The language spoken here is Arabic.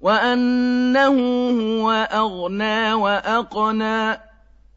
وَأَنَّهُ هُوَ أَغْنَىٰ وَأَقْنَىٰ